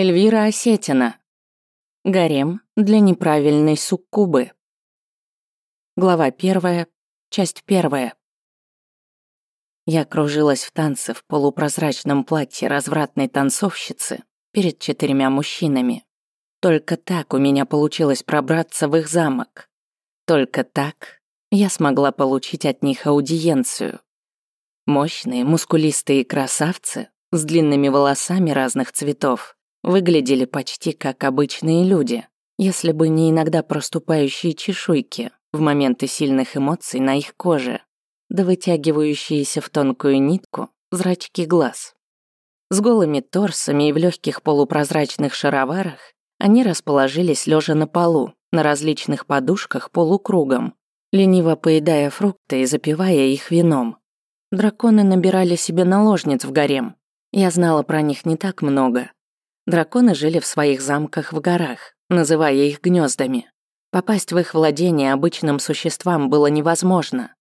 Эльвира Осетина. Гарем для неправильной суккубы. Глава первая, часть первая. Я кружилась в танце в полупрозрачном платье развратной танцовщицы перед четырьмя мужчинами. Только так у меня получилось пробраться в их замок. Только так я смогла получить от них аудиенцию. Мощные, мускулистые красавцы с длинными волосами разных цветов выглядели почти как обычные люди, если бы не иногда проступающие чешуйки в моменты сильных эмоций на их коже, да вытягивающиеся в тонкую нитку зрачки глаз. С голыми торсами и в легких полупрозрачных шароварах они расположились лежа на полу, на различных подушках полукругом, лениво поедая фрукты и запивая их вином. Драконы набирали себе наложниц в гарем. Я знала про них не так много, Драконы жили в своих замках в горах, называя их гнездами. Попасть в их владение обычным существам было невозможно.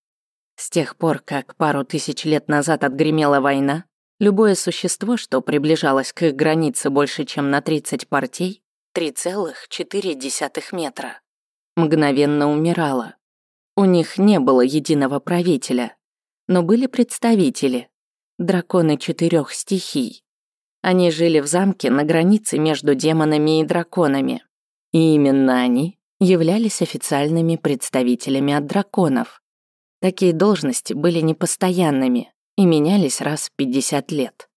С тех пор, как пару тысяч лет назад отгремела война, любое существо, что приближалось к их границе больше, чем на 30 партий, 3,4 метра, мгновенно умирало. У них не было единого правителя, но были представители, драконы четырех стихий. Они жили в замке на границе между демонами и драконами. И именно они являлись официальными представителями от драконов. Такие должности были непостоянными и менялись раз в 50 лет.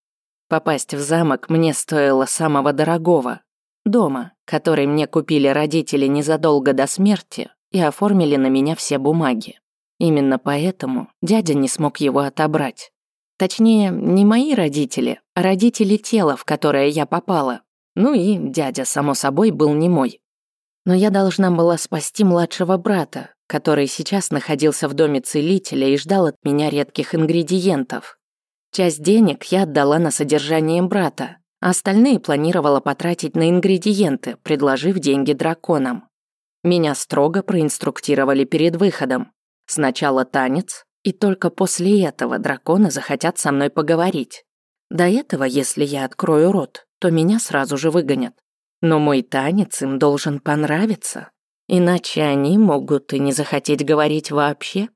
Попасть в замок мне стоило самого дорогого – дома, который мне купили родители незадолго до смерти и оформили на меня все бумаги. Именно поэтому дядя не смог его отобрать. Точнее, не мои родители, а родители тела, в которое я попала. Ну и дядя, само собой, был не мой. Но я должна была спасти младшего брата, который сейчас находился в доме целителя и ждал от меня редких ингредиентов. Часть денег я отдала на содержание брата, а остальные планировала потратить на ингредиенты, предложив деньги драконам. Меня строго проинструктировали перед выходом. Сначала танец, и только после этого драконы захотят со мной поговорить. До этого, если я открою рот, то меня сразу же выгонят. Но мой танец им должен понравиться. Иначе они могут и не захотеть говорить вообще.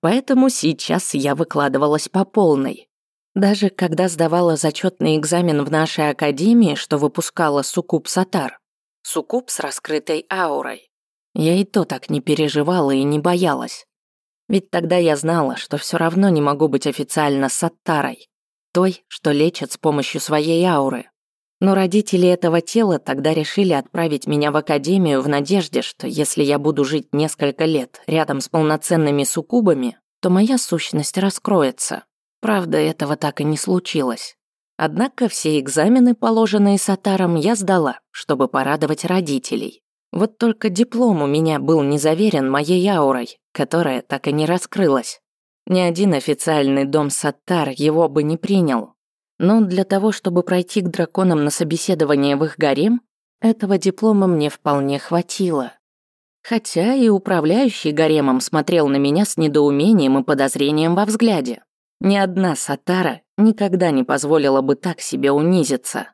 Поэтому сейчас я выкладывалась по полной. Даже когда сдавала зачетный экзамен в нашей академии, что выпускала Сукуб Сатар. Сукуб с раскрытой аурой. Я и то так не переживала и не боялась. Ведь тогда я знала, что все равно не могу быть официально саттарой, той, что лечит с помощью своей ауры. Но родители этого тела тогда решили отправить меня в академию в надежде, что если я буду жить несколько лет рядом с полноценными суккубами, то моя сущность раскроется. Правда, этого так и не случилось. Однако все экзамены, положенные Сатаром, я сдала, чтобы порадовать родителей. Вот только диплом у меня был не заверен моей аурой, которая так и не раскрылась. Ни один официальный дом Саттар его бы не принял. Но для того, чтобы пройти к драконам на собеседование в их гарем, этого диплома мне вполне хватило. Хотя и управляющий гаремом смотрел на меня с недоумением и подозрением во взгляде. Ни одна Сатара никогда не позволила бы так себе унизиться.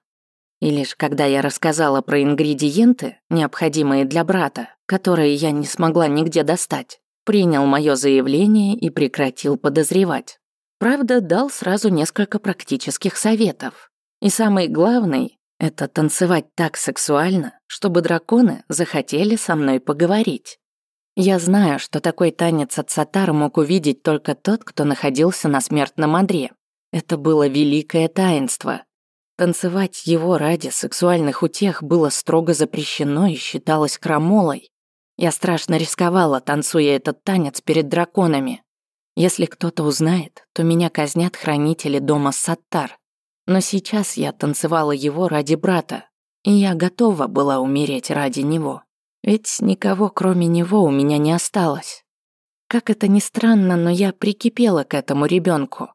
И лишь когда я рассказала про ингредиенты, необходимые для брата, которые я не смогла нигде достать, принял мое заявление и прекратил подозревать. Правда, дал сразу несколько практических советов. И самый главный — это танцевать так сексуально, чтобы драконы захотели со мной поговорить. Я знаю, что такой танец от Сатара мог увидеть только тот, кто находился на смертном одре. Это было великое таинство, Танцевать его ради сексуальных утех было строго запрещено и считалось крамолой. Я страшно рисковала, танцуя этот танец перед драконами. Если кто-то узнает, то меня казнят хранители дома Саттар. Но сейчас я танцевала его ради брата, и я готова была умереть ради него. Ведь никого, кроме него, у меня не осталось. Как это ни странно, но я прикипела к этому ребенку.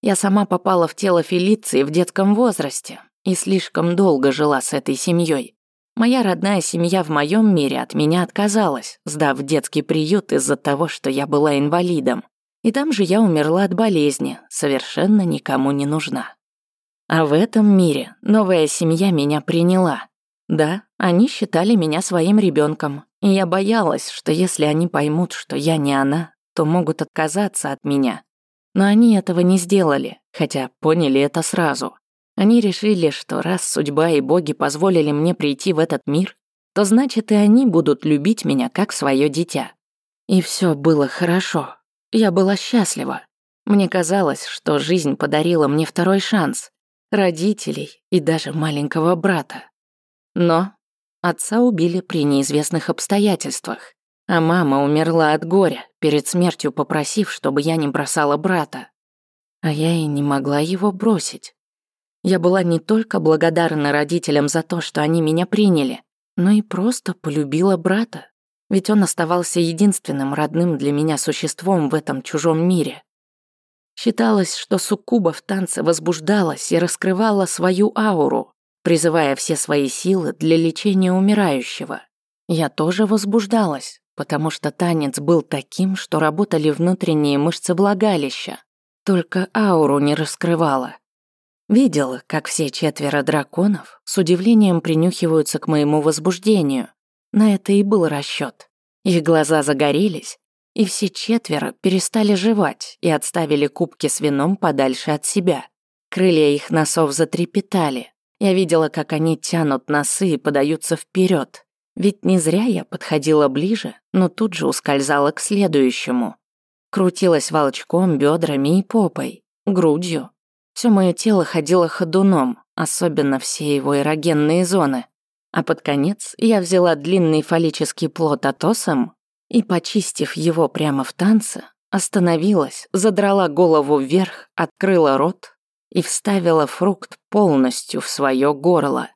Я сама попала в тело Фелиции в детском возрасте и слишком долго жила с этой семьей. Моя родная семья в моем мире от меня отказалась, сдав детский приют из-за того, что я была инвалидом. И там же я умерла от болезни, совершенно никому не нужна. А в этом мире новая семья меня приняла. Да, они считали меня своим ребенком, и я боялась, что если они поймут, что я не она, то могут отказаться от меня. Но они этого не сделали, хотя поняли это сразу. Они решили, что раз судьба и боги позволили мне прийти в этот мир, то значит и они будут любить меня как свое дитя. И все было хорошо. Я была счастлива. Мне казалось, что жизнь подарила мне второй шанс, родителей и даже маленького брата. Но отца убили при неизвестных обстоятельствах, а мама умерла от горя, перед смертью попросив, чтобы я не бросала брата. А я и не могла его бросить. Я была не только благодарна родителям за то, что они меня приняли, но и просто полюбила брата, ведь он оставался единственным родным для меня существом в этом чужом мире. Считалось, что суккуба в танце возбуждалась и раскрывала свою ауру, призывая все свои силы для лечения умирающего. Я тоже возбуждалась, потому что танец был таким, что работали внутренние мышцы влагалища, только ауру не раскрывала. Видела, как все четверо драконов с удивлением принюхиваются к моему возбуждению. На это и был расчет. Их глаза загорелись, и все четверо перестали жевать и отставили кубки с вином подальше от себя. Крылья их носов затрепетали, я видела, как они тянут носы и подаются вперед. Ведь не зря я подходила ближе, но тут же ускользала к следующему. Крутилась волчком, бедрами и попой, грудью. Все мое тело ходило ходуном, особенно все его эрогенные зоны. А под конец я взяла длинный фаллический плод атосом и, почистив его прямо в танце, остановилась, задрала голову вверх, открыла рот и вставила фрукт полностью в свое горло.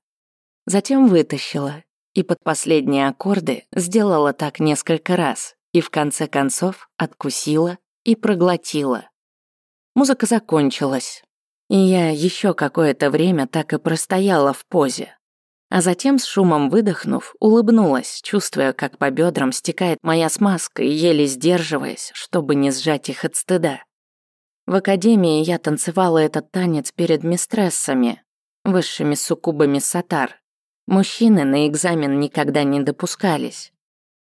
Затем вытащила и под последние аккорды сделала так несколько раз и в конце концов откусила и проглотила. Музыка закончилась, и я еще какое-то время так и простояла в позе. А затем, с шумом выдохнув, улыбнулась, чувствуя, как по бедрам стекает моя смазка еле сдерживаясь, чтобы не сжать их от стыда. В академии я танцевала этот танец перед мистрессами, высшими суккубами сатар. Мужчины на экзамен никогда не допускались.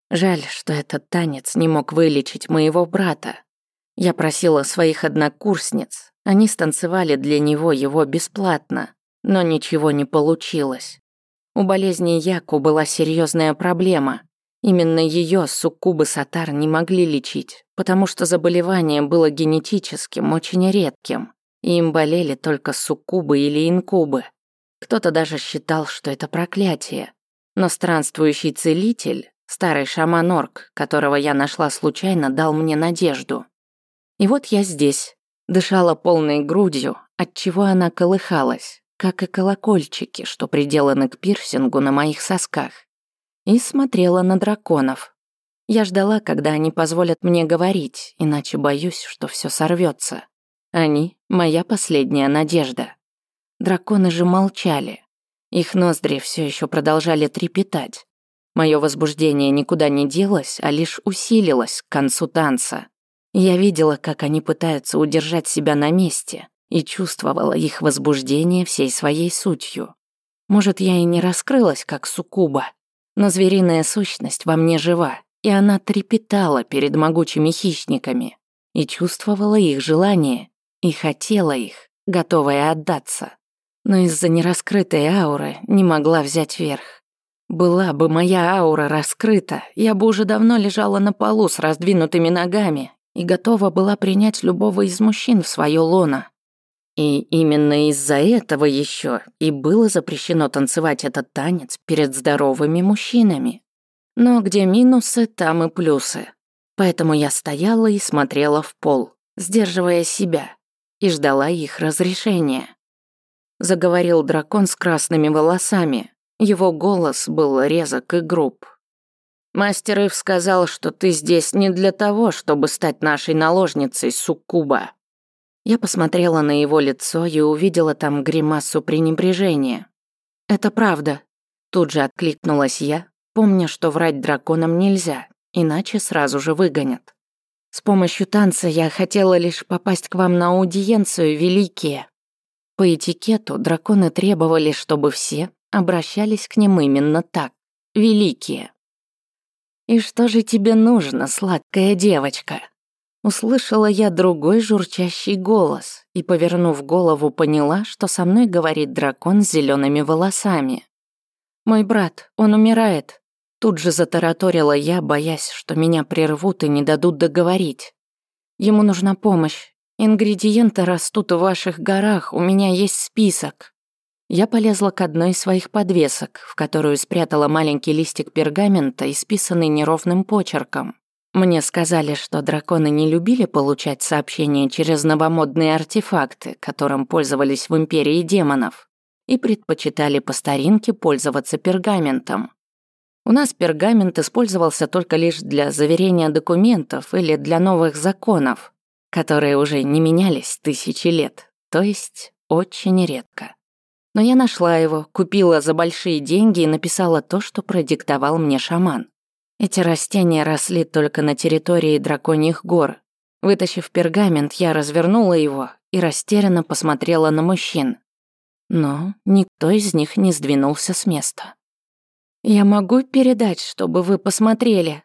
Жаль, что этот танец не мог вылечить моего брата. Я просила своих однокурсниц, они станцевали для него его бесплатно, но ничего не получилось. У болезни Яку была серьезная проблема, Именно ее суккубы сатар не могли лечить, потому что заболевание было генетическим, очень редким, и им болели только суккубы или инкубы. Кто-то даже считал, что это проклятие. Но странствующий целитель, старый шаман-орк, которого я нашла случайно, дал мне надежду. И вот я здесь, дышала полной грудью, от чего она колыхалась, как и колокольчики, что приделаны к пирсингу на моих сосках и смотрела на драконов. Я ждала, когда они позволят мне говорить, иначе боюсь, что все сорвется. Они — моя последняя надежда. Драконы же молчали. Их ноздри все еще продолжали трепетать. Мое возбуждение никуда не делось, а лишь усилилось к концу танца. Я видела, как они пытаются удержать себя на месте и чувствовала их возбуждение всей своей сутью. Может, я и не раскрылась, как суккуба, но звериная сущность во мне жива, и она трепетала перед могучими хищниками и чувствовала их желание, и хотела их, готовая отдаться. Но из-за нераскрытой ауры не могла взять верх. Была бы моя аура раскрыта, я бы уже давно лежала на полу с раздвинутыми ногами и готова была принять любого из мужчин в свое лоно. И именно из-за этого еще и было запрещено танцевать этот танец перед здоровыми мужчинами. Но где минусы, там и плюсы. Поэтому я стояла и смотрела в пол, сдерживая себя, и ждала их разрешения. Заговорил дракон с красными волосами. Его голос был резок и груб. «Мастер Ив сказал, что ты здесь не для того, чтобы стать нашей наложницей, суккуба. Я посмотрела на его лицо и увидела там гримасу пренебрежения. «Это правда», — тут же откликнулась я, помня, что врать драконам нельзя, иначе сразу же выгонят. «С помощью танца я хотела лишь попасть к вам на аудиенцию, великие». По этикету драконы требовали, чтобы все обращались к ним именно так. Великие. «И что же тебе нужно, сладкая девочка?» Услышала я другой журчащий голос и, повернув голову, поняла, что со мной говорит дракон с зелеными волосами. «Мой брат, он умирает», Тут же затараторила я, боясь, что меня прервут и не дадут договорить. Ему нужна помощь. Ингредиенты растут в ваших горах, у меня есть список. Я полезла к одной из своих подвесок, в которую спрятала маленький листик пергамента, исписанный неровным почерком. Мне сказали, что драконы не любили получать сообщения через новомодные артефакты, которым пользовались в Империи демонов, и предпочитали по старинке пользоваться пергаментом. У нас пергамент использовался только лишь для заверения документов или для новых законов, которые уже не менялись тысячи лет, то есть очень редко. Но я нашла его, купила за большие деньги и написала то, что продиктовал мне шаман. Эти растения росли только на территории драконьих гор. Вытащив пергамент, я развернула его и растерянно посмотрела на мужчин. Но никто из них не сдвинулся с места. «Я могу передать, чтобы вы посмотрели?»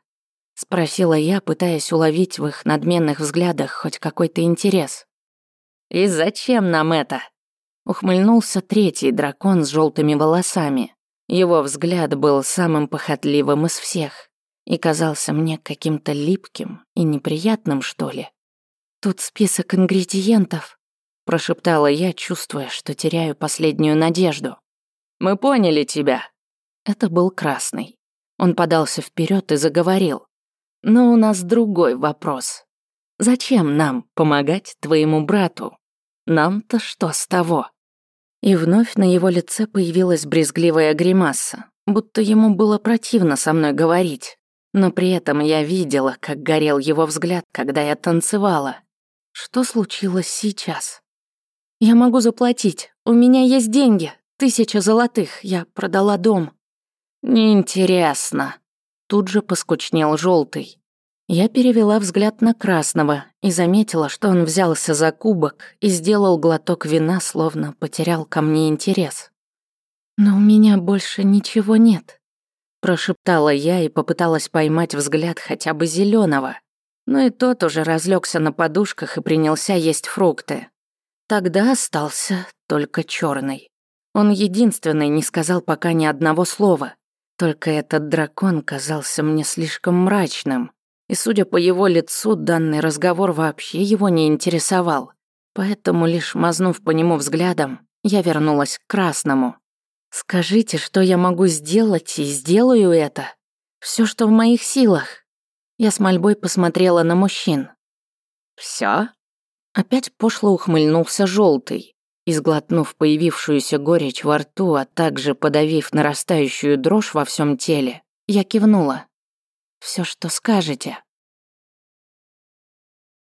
Спросила я, пытаясь уловить в их надменных взглядах хоть какой-то интерес. «И зачем нам это?» Ухмыльнулся третий дракон с желтыми волосами. Его взгляд был самым похотливым из всех и казался мне каким-то липким и неприятным, что ли. «Тут список ингредиентов», – прошептала я, чувствуя, что теряю последнюю надежду. «Мы поняли тебя». Это был Красный. Он подался вперед и заговорил. «Но у нас другой вопрос. Зачем нам помогать твоему брату? Нам-то что с того?» И вновь на его лице появилась брезгливая гримаса, будто ему было противно со мной говорить. Но при этом я видела, как горел его взгляд, когда я танцевала. Что случилось сейчас? Я могу заплатить. У меня есть деньги. Тысяча золотых. Я продала дом. Неинтересно. Тут же поскучнел желтый. Я перевела взгляд на красного и заметила, что он взялся за кубок и сделал глоток вина, словно потерял ко мне интерес. Но у меня больше ничего нет. Прошептала я и попыталась поймать взгляд хотя бы зеленого, но и тот уже разлегся на подушках и принялся есть фрукты. Тогда остался только черный. Он единственный не сказал пока ни одного слова. Только этот дракон казался мне слишком мрачным, и, судя по его лицу, данный разговор вообще его не интересовал. Поэтому, лишь мазнув по нему взглядом, я вернулась к красному. Скажите, что я могу сделать, и сделаю это. Все, что в моих силах. Я с мольбой посмотрела на мужчин. Все? Опять пошло ухмыльнулся желтый. Изглотнув появившуюся горечь во рту, а также подавив нарастающую дрожь во всем теле, я кивнула. Все, что скажете.